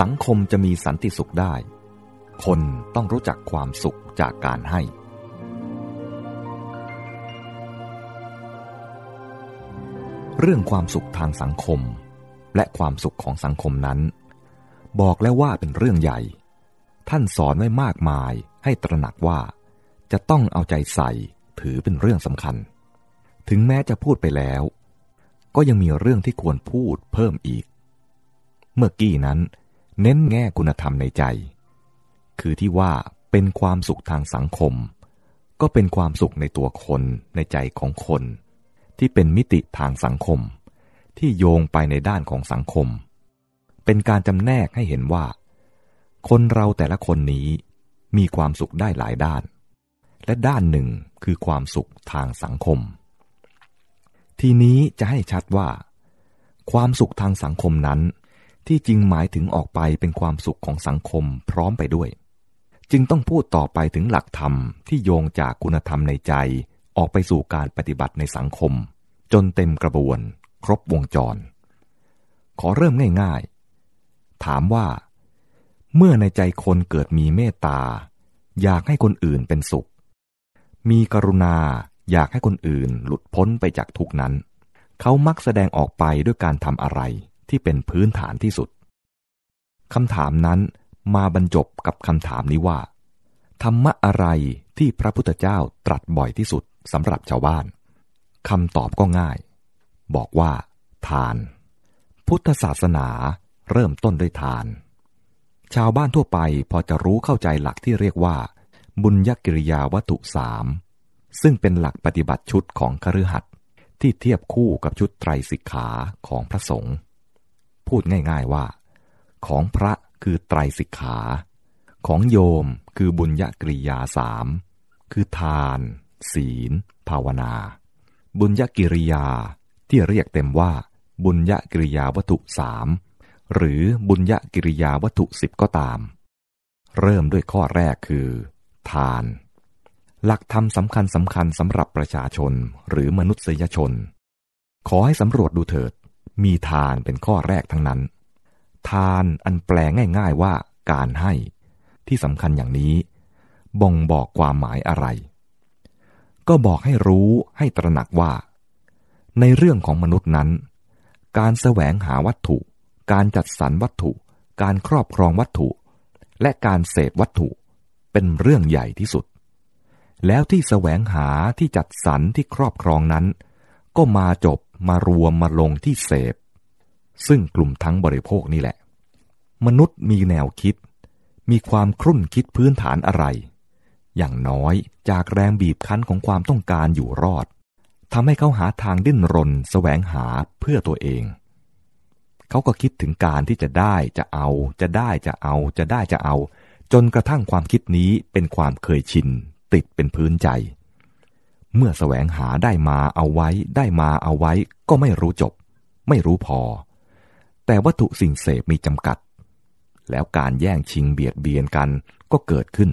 สังคมจะมีสันติสุขได้ คนต้องรู้จักความสุขจากการให้ เรื่องความสุขทางสังคม และความสุขของสังคมนั้น บอกแล้วว่าเป็นเรื่องใหญ่ ท่านสอนไว้มากมายให้ตระหนักว่า จะต้องเอาใจใส่ถือเป็นเรื่องสำคัญ ถึงแม้จะพูดไปแล้ว ก็ยังมีเรื่องที่ควรพูดเพิ่มอีก เมื่อกี้นั้น เน้นแง่คุณธรรมในใจ คือที่ว่าเป็นความสุขทางสังคม ก็เป็นความสุขในตัวคนในใจของคน ที่เป็นมิติทางสังคม ที่โยงไปในด้านของสังคม เป็นการจำแนกให้เห็นว่า คนเราแต่ละคนนี้มีความสุขได้หลายด้าน และด้านหนึ่งคือความสุขทางสังคม ทีนี้จะให้ชัดว่า ความสุขทางสังคมนั้น ที่จริงหมายถึงออกไปเป็นความสุขของสังคมพร้อมไปด้วย จึงต้องพูดต่อไปถึงหลักธรรมที่โยงจากคุณธรรมในใจออกไปสู่การปฏิบัติในสังคม จนเต็มกระบวน ครบวงจร ขอเริ่มง่ายๆ ถามว่า เมื่อในใจคนเกิดมีเมตตา อยากให้คนอื่นเป็นสุข มีกรุณาอยากให้คนอื่นหลุดพ้นไปจากทุกนั้น เขามักแสดงออกไปด้วยการทำอะไร ที่เป็นพื้นฐานที่สุดคำถามนั้นมาบรรจบกับคำถามนี้ว่า ธรรมะอะไรที่พระพุทธเจ้าตรัสบ่อยที่สุดสำหรับชาวบ้านคำตอบก็ง่าย บอกว่า ทาน พุทธศาสนาเริ่มต้นด้วยทาน ชาวบ้านทั่วไปพอจะรู้เข้าใจหลักที่เรียกว่า บุญยกิริยาวัตถุสามซึ่งเป็นหลักปฏิบัติชุดของคฤหัสถ์ที่เทียบคู่กับชุดไตรสิกขาของพระสงฆ์ พูดง่ายๆว่า ของพระคือไตรสิกขา ของโยมคือบุญญกริยาสามคือทาน ศีล ภาวนา บุญญกิริยาที่เรียกเต็มว่า บุญญกิริยาวัตถุสามหรือบุญญกิริยาวัตถุสิบก็ตาม เริ่มด้วยข้อแรกคือ ทาน หลักธรรมสำคัญสำคัญสำหรับประชาชนหรือมนุษยชน ขอให้สำรวจดูเถิด มีทานเป็นข้อแรกทั้งนั้น ทานอันแปลง่าย ๆว่าการให้ ที่สำคัญอย่างนี้ บ่งบอกความหมายอะไร ก็บอกให้รู้ให้ตระหนักว่า ในเรื่องของมนุษย์นั้น การแสวงหาวัตถุ การจัดสรรวัตถุ การครอบครองวัตถุ และการเสพวัตถุเป็นเรื่องใหญ่ที่สุด แล้วที่แสวงหาที่จัดสรรที่ครอบครองนั้น ก็มาจบ มารวมมาลงที่เสพ ซึ่งกลุ่มทั้งบริโภคนี่แหละ มนุษย์มีแนวคิด มีความครุ่นคิดพื้นฐานอะไร อย่างน้อยจากแรงบีบคั้นของความต้องการอยู่รอดทำให้เขาหาทางดิ้นรนแสวงหาเพื่อตัวเอง เขาก็คิดถึงการที่จะได้จะเอา จะได้จะเอา จะได้จะเอา จนกระทั่งความคิดนี้เป็นความเคยชิน ติดเป็นพื้นใจ เมื่อแสวงหาได้มาเอาไว้ได้มาเอาไว้ ก็ไม่รู้จบ ไม่รู้พอ แต่วัตถุสิ่งเสพมีจำกัด แล้วการแย่งชิงเบียดเบียนกันก็เกิดขึ้น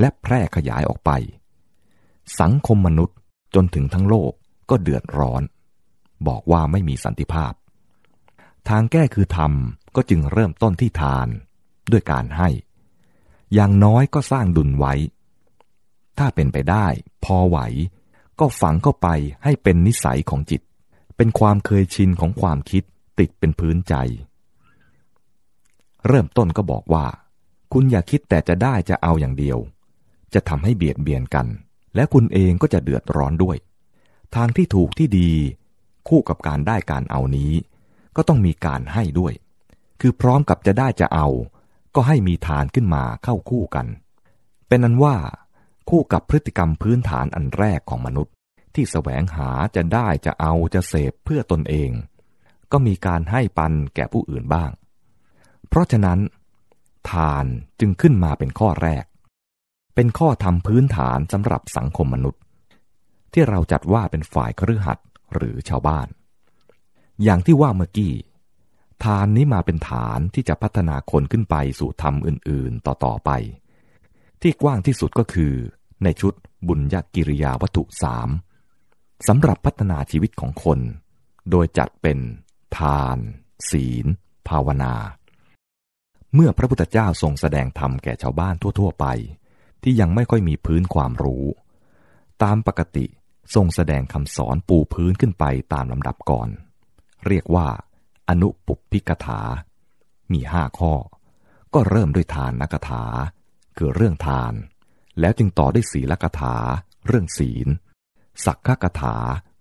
และแพร่ขยายออกไป สังคมมนุษย์จนถึงทั้งโลกก็เดือดร้อน บอกว่าไม่มีสันติภาพ ทางแก้คือทำก็จึงเริ่มต้นที่ทาน ด้วยการให้ อย่างน้อยก็สร้างดุลไว้ ถ้าเป็นไปได้ พอไหว ก็ฝังเข้าไปให้เป็นนิสัยของจิต เป็นความเคยชินของความคิดติดเป็นพื้นใจ เริ่มต้นก็บอกว่า คุณอย่าคิดแต่จะได้จะเอาอย่างเดียว จะทำให้เบียดเบียนกัน และคุณเองก็จะเดือดร้อนด้วย ทางที่ถูกที่ดี คู่กับการได้การเอานี้ ก็ต้องมีการให้ด้วย คือพร้อมกับจะได้จะเอา ก็ให้มีทานขึ้นมาเข้าคู่กัน เป็นนั้นว่า คู่กับพฤติกรรมพื้นฐานอันแรกของมนุษย์ ที่แสวงหาจะได้จะเอาจะเสพเพื่อตนเอง ก็มีการให้ปันแก่ผู้อื่นบ้าง เพราะฉะนั้น ทานจึงขึ้นมาเป็นข้อแรก เป็นข้อทำพื้นฐานสำหรับสังคมมนุษย์ ที่เราจัดว่าเป็นฝ่ายครือขัดหรือชาวบ้าน อย่างที่ว่าเมื่อกี้ ทานนี้มาเป็นฐานที่จะพัฒนาคนขึ้นไปสู่ธรรมอื่น ๆ ต่อ ๆ ไป ที่กว้างที่สุดก็คือ ในชุดบุญญกิริยาวัตถุสามสำหรับพัฒนาชีวิตของคน โดยจัดเป็นทาน ศีล ภาวนา เมื่อพระพุทธเจ้าทรงแสดงธรรมแก่ชาวบ้านทั่ว ๆ ไป ที่ยังไม่ค่อยมีพื้นความรู้ ตามปกติทรงแสดงคำสอนปูพื้นขึ้นไปตามลำดับก่อน เรียกว่า อนุปุปพิกถา มีห้าข้อ ก็เริ่มด้วยทานนักถา คือเรื่องทาน แล้วจึงต่อได้ศีลกถา เรื่องศีล สักขกถา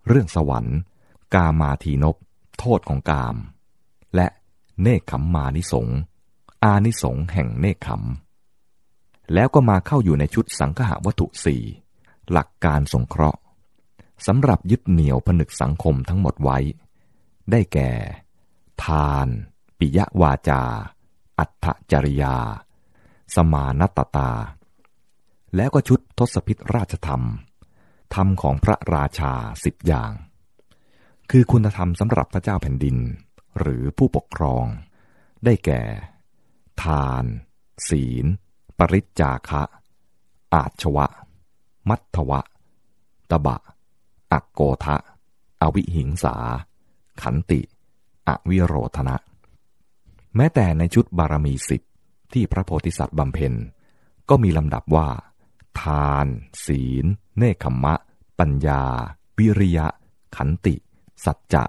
เรื่องสวรรค์ กามาทีนบโทษของกาม และเนคขมมานิสง อานิสงแห่งเนคขม แล้วก็มาเข้าอยู่ในชุดสังฆวัตถุสี่หลักการสงเคราะห์สำหรับยึดเหนี่ยวผนึกสังคมทั้งหมดไว้ ได้แก่ ทาน ปิยวาจา อัตจริยา สมานตตา แล้วก็ชุดทศพิธราชธรรม ธรรมของพระราชาสิบอย่าง คือคุณธรรมสำหรับพระเจ้าแผ่นดิน หรือผู้ปกครอง ได้แก่ ทาน ศีล ปริจจาคะ อาชวะ มัทวะ ตบะ อักโกทะ อวิหิงสา ขันติ อวิโรธนะ แม้แต่ในชุดบารมีสิบที่พระโพธิสัตว์บำเพ็ญ ก็มีลำดับว่า ทาน ศีล เนคขมะ ปัญญา วิริยะ ขันติ สัจจะ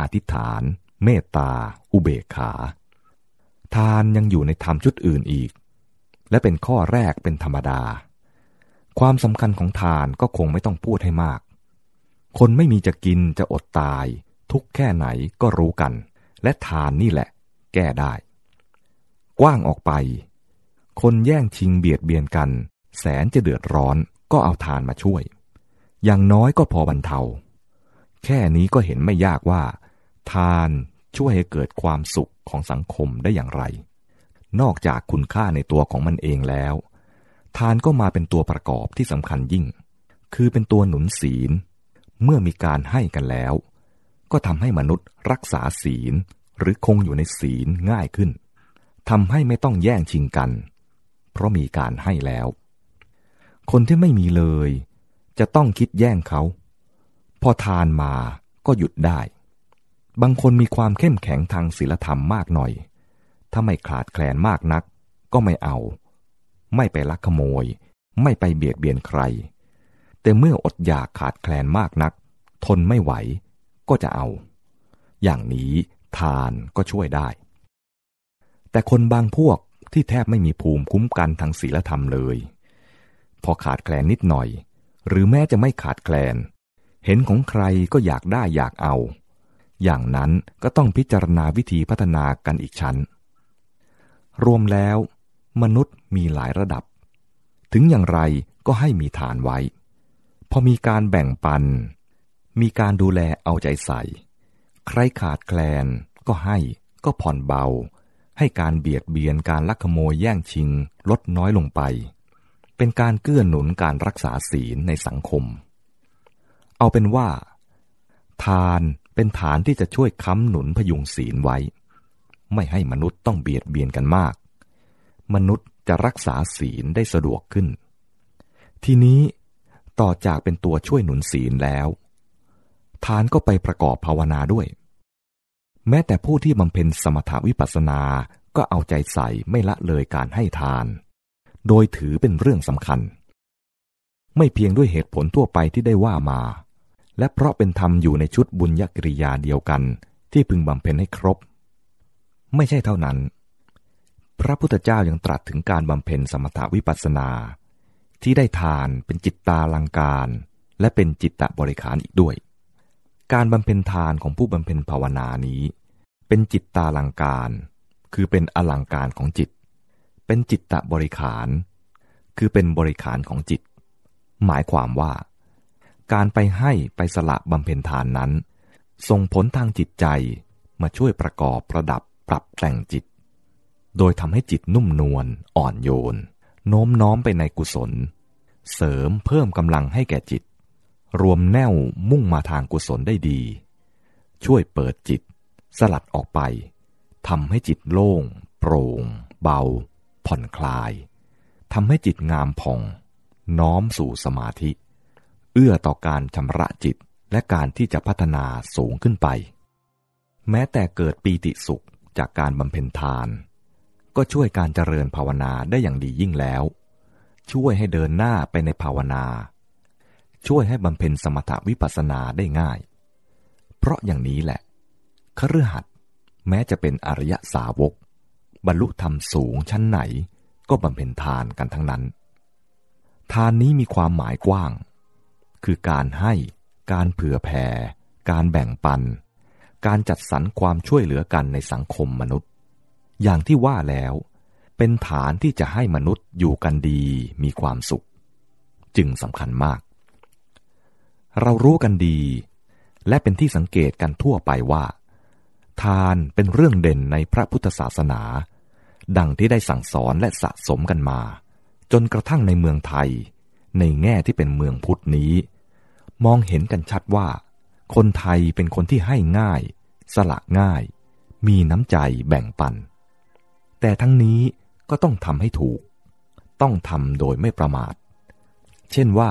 อธิษฐาน เมตตา อุเบกขา ทานยังอยู่ในธรรมชุดอื่นอีก และเป็นข้อแรกเป็นธรรมดา ความสำคัญของทานก็คงไม่ต้องพูดให้มาก คนไม่มีจะกินจะอดตาย ทุกแค่ไหนก็รู้กัน และทานนี่แหละ แก้ได้ กว้างออกไป คนแย่งชิงเบียดเบียนกัน แสนจะเดือดร้อนก็เอาทานมาช่วย อย่างน้อยก็พอบรรเทา แค่นี้ก็เห็นไม่ยากว่า ทานช่วยให้เกิดความสุขของสังคมได้อย่างไร นอกจากคุณค่าในตัวของมันเองแล้ว ทานก็มาเป็นตัวประกอบที่สำคัญยิ่ง คือเป็นตัวหนุนศีล เมื่อมีการให้กันแล้ว ก็ทำให้มนุษย์รักษาศีลหรือคงอยู่ในศีลง่ายขึ้นทำให้ไม่ต้องแย่งชิงกัน เพราะมีการให้แล้ว คนที่ไม่มีเลย จะต้องคิดแย่งเขา พอทานมาก็หยุดได้ บางคนมีความเข้มแข็งทางศีลธรรมมากหน่อย ถ้าไม่ขาดแคลนมากนัก ก็ไม่เอา ไม่ไปลักขโมย ไม่ไปเบียดเบียนใคร แต่เมื่ออดอยากขาดแคลนมากนัก ทนไม่ไหว ก็จะเอา อย่างนี้ทานก็ช่วยได้ แต่คนบางพวกที่แทบไม่มีภูมิคุ้มกันทางศีลธรรมเลย พอขาดแคลนนิดหน่อย หรือแม้จะไม่ขาดแคลน เห็นของใครก็อยากได้อยากเอา อย่างนั้นก็ต้องพิจารณาวิธีพัฒนากันอีกชั้น รวมแล้ว มนุษย์มีหลายระดับ ถึงอย่างไรก็ให้มีฐานไว้ พอมีการแบ่งปัน มีการดูแลเอาใจใส่ ใครขาดแคลนก็ให้ก็ผ่อนเบา ให้การเบียดเบียนการลักขโมยแย่งชิงลดน้อยลงไป เป็นการเกื้อหนุนการรักษาศีลในสังคม เอาเป็นว่า ทานเป็นฐานที่จะช่วยค้ำหนุนพยุงศีลไว้ ไม่ให้มนุษย์ต้องเบียดเบียนกันมาก มนุษย์จะรักษาศีลได้สะดวกขึ้น ทีนี้ต่อจากเป็นตัวช่วยหนุนศีลแล้ว ทานก็ไปประกอบภาวนาด้วย แม้แต่ผู้ที่บำเพ็ญสมถาวิปัสสนาก็เอาใจใส่ไม่ละเลยการให้ทาน โดยถือเป็นเรื่องสำคัญ ไม่เพียงด้วยเหตุผลทั่วไปที่ได้ว่ามา และเพราะเป็นธรรมอยู่ในชุดบุญญกริยาเดียวกันที่พึงบำเพ็ญให้ครบ ไม่ใช่เท่านั้น พระพุทธเจ้ายังตรัสถึงการบำเพ็ญสมถาวิปัสสนา ที่ได้ทานเป็นจิตตาลังการ และเป็นจิตตะบริขารอีกด้วย การบำเพ็ญทานของผู้บำเพ็ญภาวนานี้ เป็นจิตตาลังการ คือเป็นอลังการของจิต เป็นจิตตบริขาร คือเป็นบริขารของจิต หมายความว่า การไปให้ไปสละบำเพ็ญทานนั้น ส่งผลทางจิตใจมาช่วยประกอบประดับปรับแต่งจิต โดยทำให้จิตนุ่มนวลอ่อนโยน โน้มน้อมไปในกุศล เสริมเพิ่มกำลังให้แก่จิต รวมแนวมุ่งมาทางกุศลได้ดี ช่วยเปิดจิต สลัดออกไปทำให้จิตโล่ง โปร่ง เบา ผ่อนคลายทำให้จิตงามผ่อง น้อมสู่สมาธิ เอื้อต่อการชำระจิตและการที่จะพัฒนาสูงขึ้นไป แม้แต่เกิดปีติสุขจากการบำเพ็ญทาน ก็ช่วยการเจริญภาวนาได้อย่างดียิ่งแล้ว ช่วยให้เดินหน้าไปในภาวนา ช่วยให้บำเพ็ญสมถวิปัสสนาได้ง่าย เพราะอย่างนี้แหละคฤหัสถ์แม้จะเป็นอริยสาวก บรรลุธรรมสูงชั้นไหน ก็บำเพ็ญทานกันทั้งนั้น ทานนี้มีความหมายกว้าง คือการให้ การเผื่อแผ่ การแบ่งปัน การจัดสรรความช่วยเหลือกันในสังคมมนุษย์ อย่างที่ว่าแล้ว เป็นฐานที่จะให้มนุษย์อยู่กันดีมีความสุข จึงสำคัญมาก เรารู้กันดี และเป็นที่สังเกตกันทั่วไปว่าทานเป็นเรื่องเด่นในพระพุทธศาสนา ดังที่ได้สั่งสอนและสะสมกันมา จนกระทั่งในเมืองไทย ในแง่ที่เป็นเมืองพุทธนี้ มองเห็นกันชัดว่า คนไทยเป็นคนที่ให้ง่าย สละง่าย มีน้ำใจแบ่งปัน แต่ทั้งนี้ก็ต้องทำให้ถูก ต้องทำโดยไม่ประมาท เช่นว่า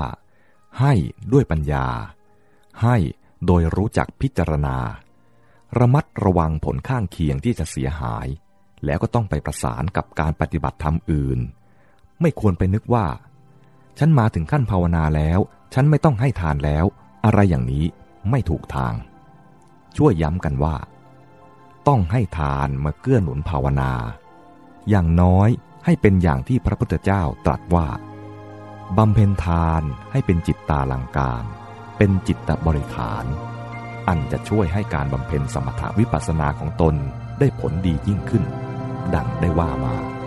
ให้ด้วยปัญญา ให้โดยรู้จักพิจารณา ระมัดระวังผลข้างเคียงที่จะเสียหาย แล้วก็ต้องไปประสานกับการปฏิบัติธรรมอื่น ไม่ควรไปนึกว่า ฉันมาถึงขั้นภาวนาแล้ว ฉันไม่ต้องให้ทานแล้ว อะไรอย่างนี้ไม่ถูกทาง ช่วยย้ำกันว่า ต้องให้ทานมาเกื้อหนุนภาวนา อย่างน้อยให้เป็นอย่างที่พระพุทธเจ้าตรัสว่าบำเพ็ญทานให้เป็นจิตตาลังการ เป็นจิตตบริขาร อันจะช่วยให้การบำเพ็ญสมถาวิปัสสนาของตนได้ผลดียิ่งขึ้น ดังได้ว่ามา